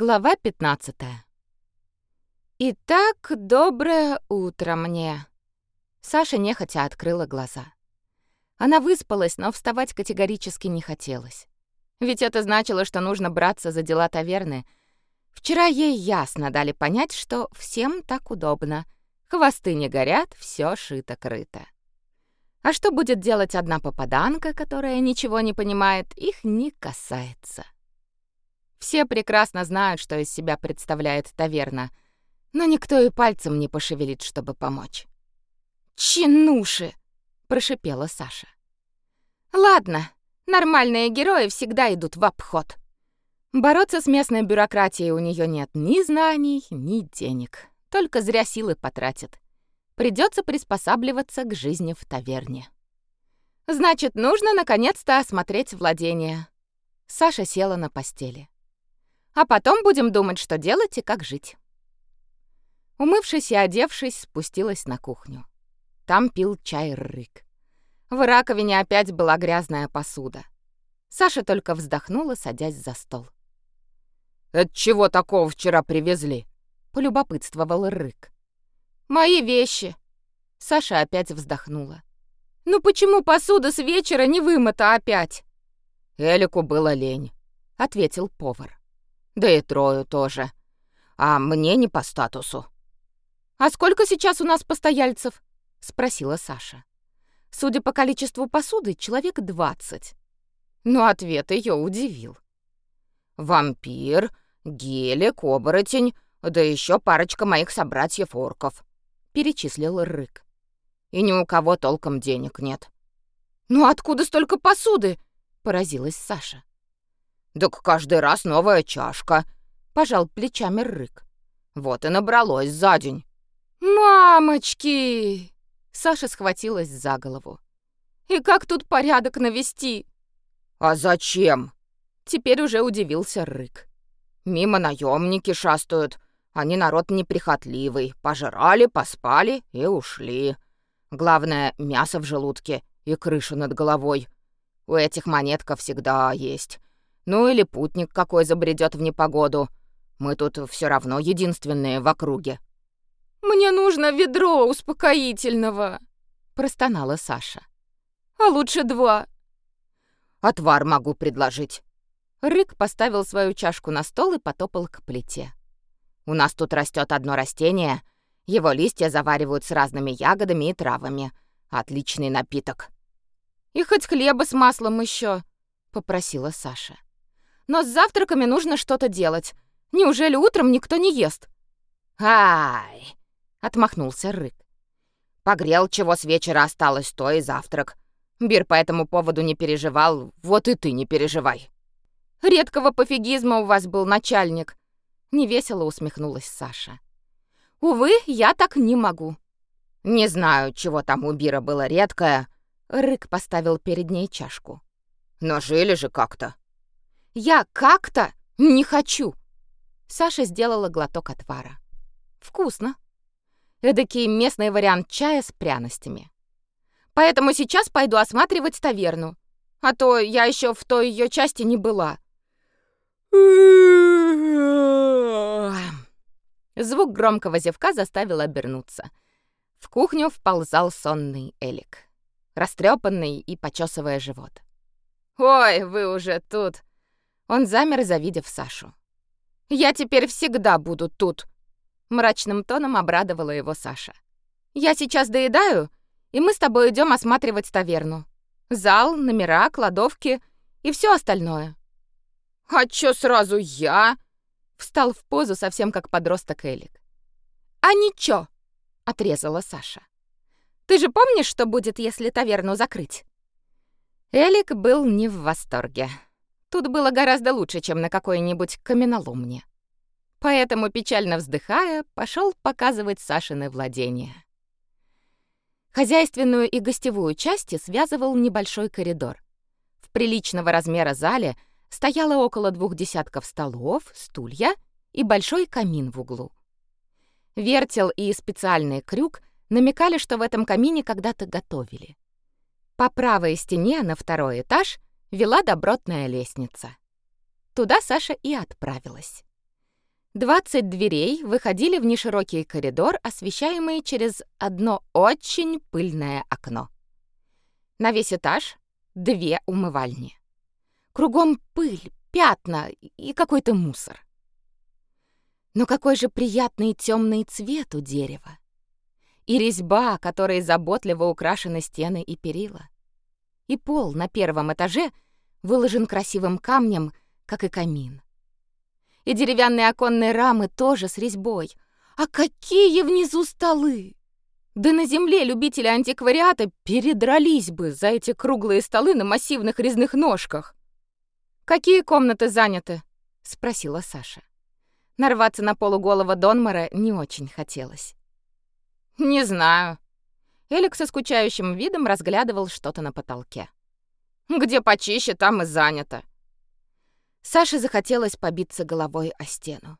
Глава 15. Итак, доброе утро мне. Саша нехотя открыла глаза. Она выспалась, но вставать категорически не хотелось. Ведь это значило, что нужно браться за дела таверны. Вчера ей ясно дали понять, что всем так удобно. Хвосты не горят, все шито-крыто. А что будет делать одна попаданка, которая ничего не понимает, их не касается. Все прекрасно знают, что из себя представляет таверна, но никто и пальцем не пошевелит, чтобы помочь. «Чинуши!» — прошипела Саша. «Ладно, нормальные герои всегда идут в обход. Бороться с местной бюрократией у нее нет ни знаний, ни денег. Только зря силы потратит. Придется приспосабливаться к жизни в таверне. Значит, нужно наконец-то осмотреть владение. Саша села на постели а потом будем думать, что делать и как жить. Умывшись и одевшись, спустилась на кухню. Там пил чай рык. В раковине опять была грязная посуда. Саша только вздохнула, садясь за стол. «Это чего такого вчера привезли?» — полюбопытствовал Рык. «Мои вещи!» Саша опять вздохнула. «Ну почему посуда с вечера не вымыта опять?» «Элику было лень», — ответил повар. Да и Трою тоже. А мне не по статусу. «А сколько сейчас у нас постояльцев?» — спросила Саша. Судя по количеству посуды, человек двадцать. Но ответ ее удивил. «Вампир, гелик, оборотень, да еще парочка моих собратьев-орков», — перечислил Рык. «И ни у кого толком денег нет». «Ну откуда столько посуды?» — поразилась Саша. «Так каждый раз новая чашка», — пожал плечами Рык. «Вот и набралось за день». «Мамочки!» Саша схватилась за голову. «И как тут порядок навести?» «А зачем?» Теперь уже удивился Рык. «Мимо наемники шастают. Они народ неприхотливый. Пожрали, поспали и ушли. Главное, мясо в желудке и крыша над головой. У этих монетков всегда есть. Ну или путник какой забредет в непогоду. Мы тут все равно единственные в округе». «Мне нужно ведро успокоительного», — простонала Саша. «А лучше два». «Отвар могу предложить». Рык поставил свою чашку на стол и потопал к плите. «У нас тут растет одно растение. Его листья заваривают с разными ягодами и травами. Отличный напиток». «И хоть хлеба с маслом еще, попросила Саша. Но с завтраками нужно что-то делать. Неужели утром никто не ест? Ай! отмахнулся Рык. Погрел, чего с вечера осталось, то и завтрак. Бир по этому поводу не переживал, вот и ты не переживай. Редкого пофигизма у вас был начальник, невесело усмехнулась Саша. Увы, я так не могу. Не знаю, чего там у Бира было редкое. Рык поставил перед ней чашку. Но жили же как-то. Я как-то не хочу. Саша сделала глоток отвара. Вкусно. Эдакий местный вариант чая с пряностями. Поэтому сейчас пойду осматривать таверну. А то я еще в той ее части не была. Звук громкого зевка заставил обернуться. В кухню вползал сонный Элик, растрепанный и почесывая живот. «Ой, вы уже тут!» Он замер, завидев Сашу. «Я теперь всегда буду тут!» Мрачным тоном обрадовала его Саша. «Я сейчас доедаю, и мы с тобой идем осматривать таверну. Зал, номера, кладовки и все остальное». «А чё сразу я?» Встал в позу совсем как подросток Элик. «А ничего!» — отрезала Саша. «Ты же помнишь, что будет, если таверну закрыть?» Элик был не в восторге. Тут было гораздо лучше, чем на какой-нибудь каменоломне. Поэтому, печально вздыхая, пошел показывать Сашины владения. Хозяйственную и гостевую части связывал небольшой коридор. В приличного размера зале стояло около двух десятков столов, стулья и большой камин в углу. Вертел и специальный крюк намекали, что в этом камине когда-то готовили. По правой стене на второй этаж вела добротная лестница. Туда Саша и отправилась. 20 дверей выходили в неширокий коридор, освещаемый через одно очень пыльное окно. На весь этаж две умывальни. Кругом пыль, пятна и какой-то мусор. Но какой же приятный темный цвет у дерева. И резьба, которой заботливо украшены стены и перила. И пол на первом этаже выложен красивым камнем, как и камин. И деревянные оконные рамы тоже с резьбой. А какие внизу столы! Да на земле любители антиквариата передрались бы за эти круглые столы на массивных резных ножках. «Какие комнаты заняты?» — спросила Саша. Нарваться на полуголого Донмара не очень хотелось. «Не знаю». Элик со скучающим видом разглядывал что-то на потолке. «Где почище, там и занято». Саше захотелось побиться головой о стену.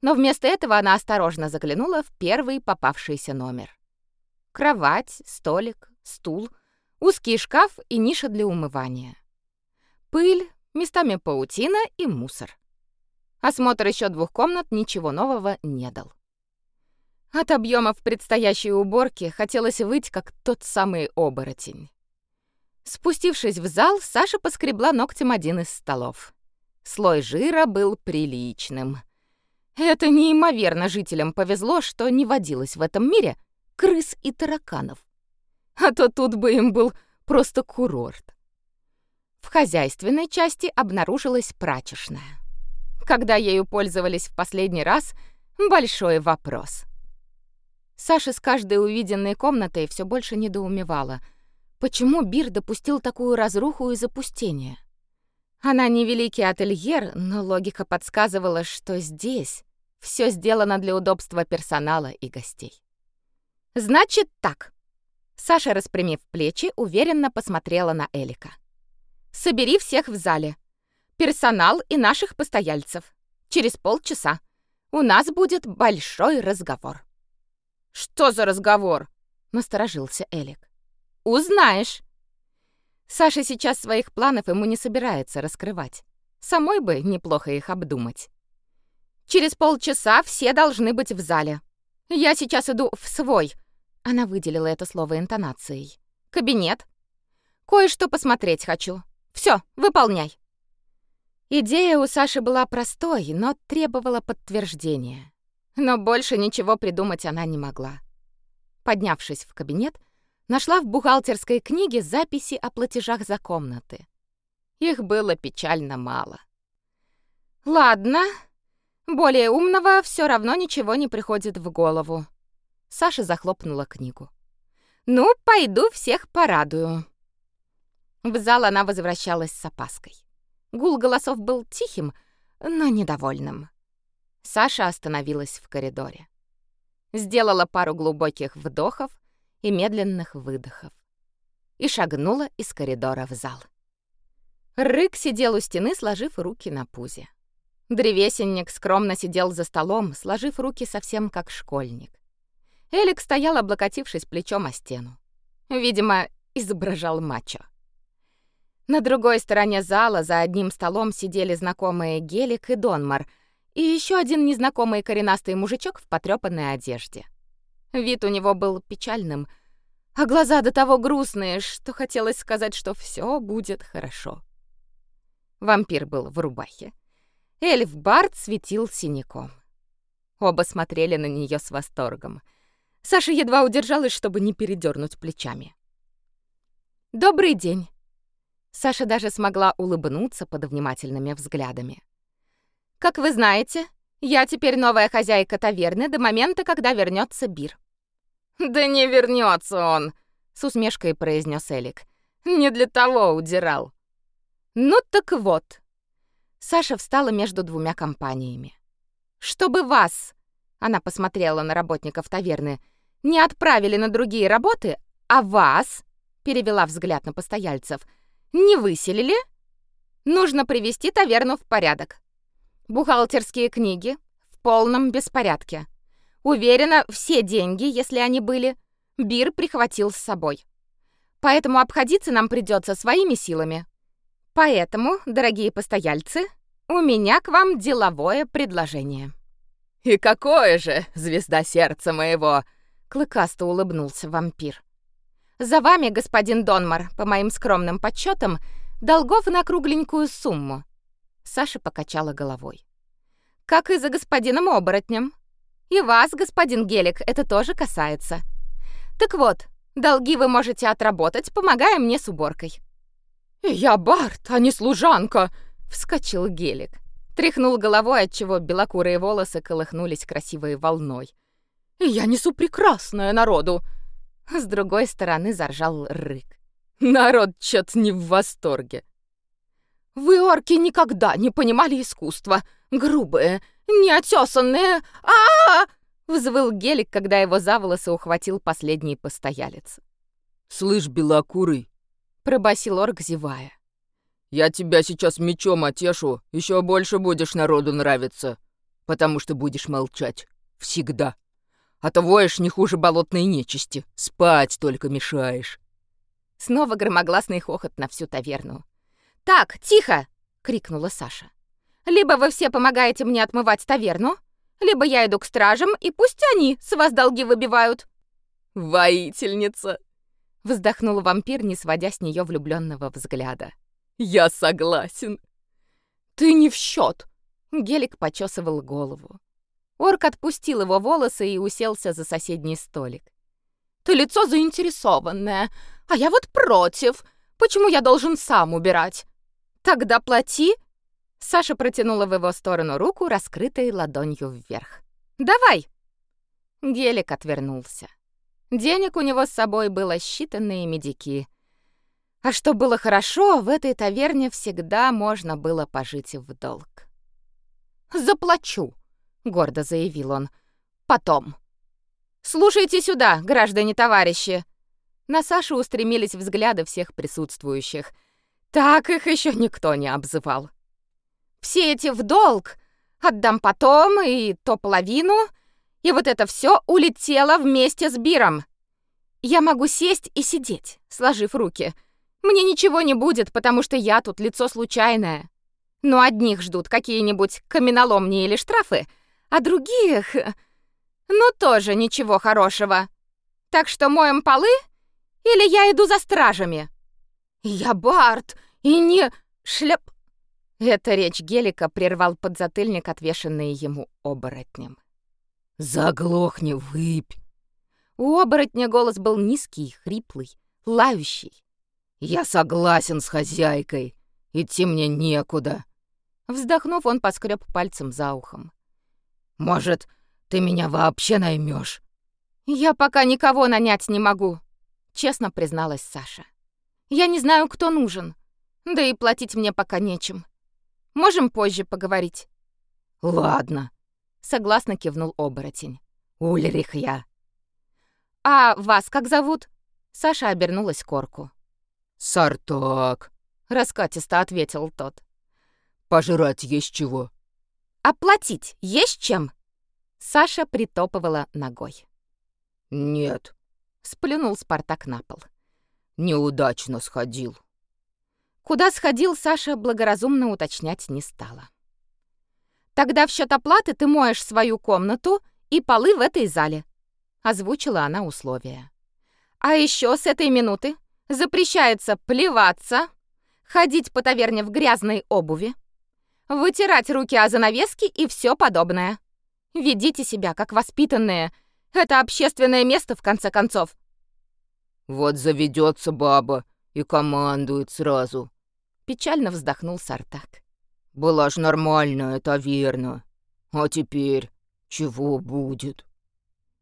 Но вместо этого она осторожно заглянула в первый попавшийся номер. Кровать, столик, стул, узкий шкаф и ниша для умывания. Пыль, местами паутина и мусор. Осмотр еще двух комнат ничего нового не дал. От объемов предстоящей уборки хотелось выть, как тот самый оборотень. Спустившись в зал, Саша поскребла ногтем один из столов. Слой жира был приличным. Это неимоверно жителям повезло, что не водилось в этом мире крыс и тараканов. А то тут бы им был просто курорт. В хозяйственной части обнаружилась прачечная. Когда ею пользовались в последний раз — большой вопрос. Саша с каждой увиденной комнатой все больше недоумевала, почему Бир допустил такую разруху и запустение. Она не великий ательер, но логика подсказывала, что здесь все сделано для удобства персонала и гостей. «Значит так». Саша, распрямив плечи, уверенно посмотрела на Элика. «Собери всех в зале персонал и наших постояльцев. Через полчаса. У нас будет большой разговор». «Что за разговор?» — насторожился Элик. «Узнаешь». Саша сейчас своих планов ему не собирается раскрывать. Самой бы неплохо их обдумать. «Через полчаса все должны быть в зале. Я сейчас иду в свой...» Она выделила это слово интонацией. «Кабинет. Кое-что посмотреть хочу. Все, выполняй». Идея у Саши была простой, но требовала подтверждения. Но больше ничего придумать она не могла. Поднявшись в кабинет, нашла в бухгалтерской книге записи о платежах за комнаты. Их было печально мало. Ладно, более умного все равно ничего не приходит в голову. Саша захлопнула книгу. Ну, пойду всех порадую. В зал она возвращалась с опаской. Гул голосов был тихим, но недовольным. Саша остановилась в коридоре. Сделала пару глубоких вдохов и медленных выдохов. И шагнула из коридора в зал. Рык сидел у стены, сложив руки на пузе. Древесенник скромно сидел за столом, сложив руки совсем как школьник. Элик стоял, облокотившись плечом о стену. Видимо, изображал мачо. На другой стороне зала за одним столом сидели знакомые Гелик и Донмар, и еще один незнакомый коренастый мужичок в потрёпанной одежде. Вид у него был печальным, а глаза до того грустные, что хотелось сказать, что все будет хорошо. Вампир был в рубахе. Эльф Барт светил синяком. Оба смотрели на нее с восторгом. Саша едва удержалась, чтобы не передернуть плечами. «Добрый день!» Саша даже смогла улыбнуться под внимательными взглядами. «Как вы знаете, я теперь новая хозяйка таверны до момента, когда вернется Бир». «Да не вернется он!» — с усмешкой произнес Элик. «Не для того удирал». «Ну так вот». Саша встала между двумя компаниями. «Чтобы вас...» — она посмотрела на работников таверны — не отправили на другие работы, а вас, перевела взгляд на постояльцев, не выселили? Нужно привести таверну в порядок. Бухгалтерские книги в полном беспорядке. Уверена, все деньги, если они были, Бир прихватил с собой. Поэтому обходиться нам придется своими силами. Поэтому, дорогие постояльцы, у меня к вам деловое предложение. «И какое же, звезда сердца моего!» — клыкасто улыбнулся вампир. «За вами, господин Донмар, по моим скромным подсчетам, долгов на кругленькую сумму». Саша покачала головой. «Как и за господином оборотнем. И вас, господин Гелик, это тоже касается. Так вот, долги вы можете отработать, помогая мне с уборкой». «Я Барт, а не служанка!» — вскочил Гелик. Тряхнул головой, отчего белокурые волосы колыхнулись красивой волной. «Я несу прекрасное народу!» С другой стороны заржал рык. «Народ чё-то не в восторге!» «Вы, орки, никогда не понимали искусства! Грубые, неотесанные! а а, -а Взвыл Гелик, когда его за волосы ухватил последний постоялец. «Слышь, белокурый!» — пробасил орк, зевая. Я тебя сейчас мечом отешу, еще больше будешь народу нравиться, потому что будешь молчать. Всегда. А то воешь не хуже болотной нечисти. Спать только мешаешь. Снова громогласный хохот на всю таверну. «Так, тихо!» — крикнула Саша. «Либо вы все помогаете мне отмывать таверну, либо я иду к стражам, и пусть они с вас долги выбивают». «Воительница!» — вздохнул вампир, не сводя с нее влюбленного взгляда. Я согласен. Ты не в счет. Гелик почесывал голову. Орк отпустил его волосы и уселся за соседний столик. Ты лицо заинтересованное, а я вот против. Почему я должен сам убирать? Тогда плати. Саша протянула в его сторону руку, раскрытой ладонью вверх. Давай. Гелик отвернулся. Денег у него с собой было считанные медики. А что было хорошо, в этой таверне всегда можно было пожить в долг. «Заплачу», — гордо заявил он. «Потом». «Слушайте сюда, граждане-товарищи!» На Сашу устремились взгляды всех присутствующих. Так их еще никто не обзывал. «Все эти в долг! Отдам потом, и то половину, и вот это все улетело вместе с Биром. Я могу сесть и сидеть, сложив руки, — мне ничего не будет, потому что я тут лицо случайное. Но одних ждут какие-нибудь каменоломни или штрафы, а других... Ну, тоже ничего хорошего. Так что моем полы или я иду за стражами? Я Барт и не... Шляп... Эта речь Гелика прервал подзатыльник, отвешенный ему оборотнем. «Заглохни, выпь!» У оборотня голос был низкий, хриплый, лающий. «Я согласен с хозяйкой. Идти мне некуда». Вздохнув, он поскреб пальцем за ухом. «Может, ты меня вообще наймешь? «Я пока никого нанять не могу», — честно призналась Саша. «Я не знаю, кто нужен. Да и платить мне пока нечем. Можем позже поговорить». «Ладно», — согласно кивнул оборотень. «Ульрих я». «А вас как зовут?» Саша обернулась к орку. «Сартак», — раскатисто ответил тот. «Пожрать есть чего?» «Оплатить есть чем?» Саша притопывала ногой. «Нет», — сплюнул Спартак на пол. «Неудачно сходил». Куда сходил, Саша благоразумно уточнять не стала. «Тогда в счет оплаты ты моешь свою комнату и полы в этой зале», — озвучила она условия. «А еще с этой минуты Запрещается плеваться, ходить по таверне в грязной обуви, вытирать руки о занавески и все подобное. Ведите себя как воспитанные. Это общественное место, в конце концов. Вот заведется баба и командует сразу. Печально вздохнул Сартак. Была ж нормальная таверна. А теперь чего будет?